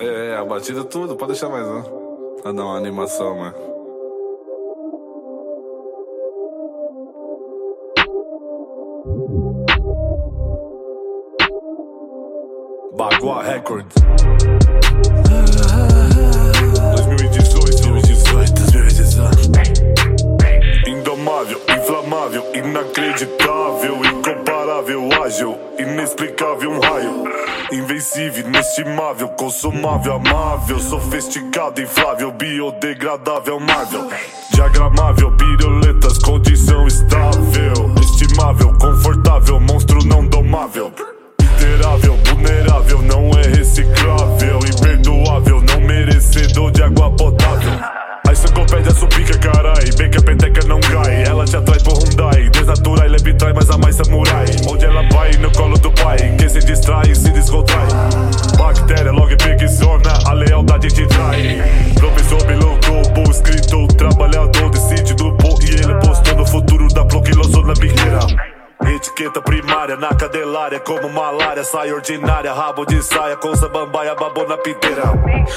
É, é, a batida tudo, pode deixar mais um. Pra dar uma animação, mano. Bagua Records. 2018, 2018, 2018. Indomável, inflamável, inacreditável, incomparável, ágil, inexplicável, um raio. Invencível, inestimável, consumável, amável, sofisticado, inflável, biodegradável, mável. Diagramável, piruletas, condição estável. Primária na cadelária, como malária, sai ordinária, rabo de saia, com bambaia, babou na piteira.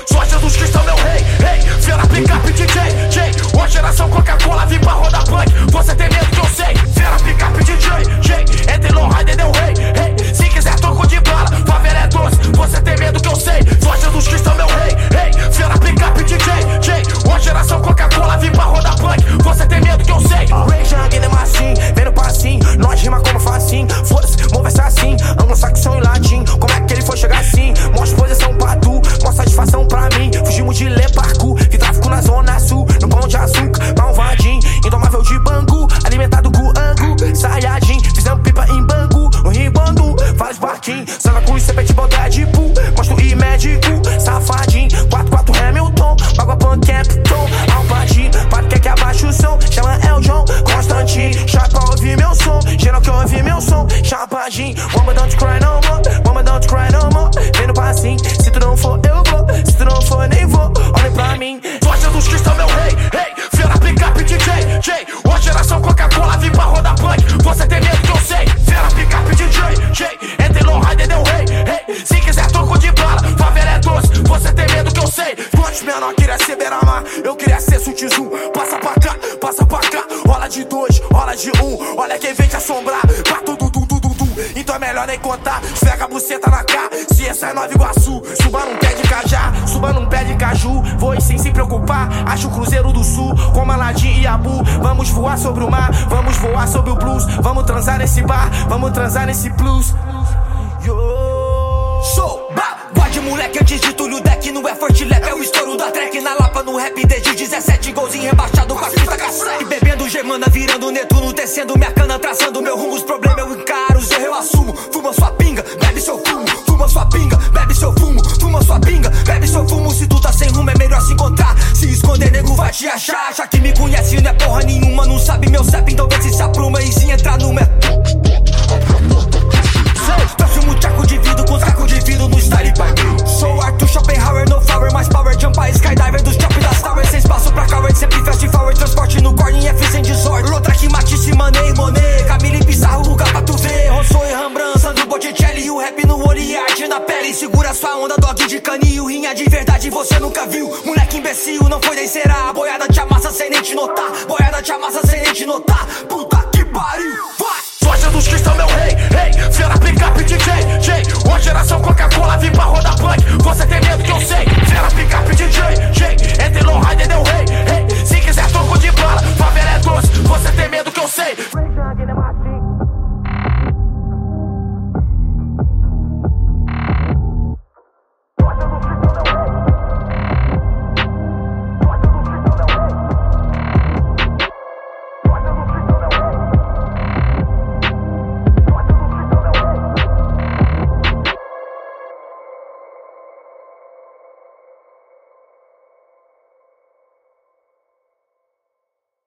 Sorte dos que estão meu rei, rei, Fera picape DJ, J, uma geração Coca-Cola, vim pra roda punk, vários barquinhos, Santa Cruz, queria ser beira-mar, eu queria ser sutizum, passa pra cá, passa pra cá, rola de dois, rola de um, olha quem vem te assombrar, pra tudo, tudo, tudo, tudo, então é melhor nem contar, esfrega a buceta na cá, se essa é Nova Iguaçu, suba num pé de cajá, suba num pé de caju, vou sem se preocupar, acho o Cruzeiro do Sul, como Aladim e Abu, vamos voar sobre o mar, vamos voar sobre o blues, vamos transar nesse bar, vamos transar nesse blues. Yo. Sou de moleque. Antes de tudo deck lap É o estouro da track na lapa no rap desde 17 golzinho rebaixado com a fita cassete Bebendo germana, virando Netuno, descendo minha cana Traçando meu rumo, os problemas eu encaro, os erros eu assumo. Fuma sua pinga, bebe seu fumo. Fuma sua pinga, bebe seu fumo. Fuma sua pinga, bebe seu fumo. Se tu tá sem rumo é melhor se encontrar. Se esconder nego vai te achar. Já que me conhece não é porra nenhuma Não sabe meu CEP, então vê se se apruma E se e arte na pele Segura sua onda, dog de canil Rinha de verdade, você nunca viu. Moleque imbecil, não foi nem será. Boiada te amassa sem nem te notar. Boiada te amassa sem nem te notar. Puta que pariu, vai! Sorte dos que estão meu rei, rei. Fera picape DJ, J Uma geração Coca-Cola, vim pra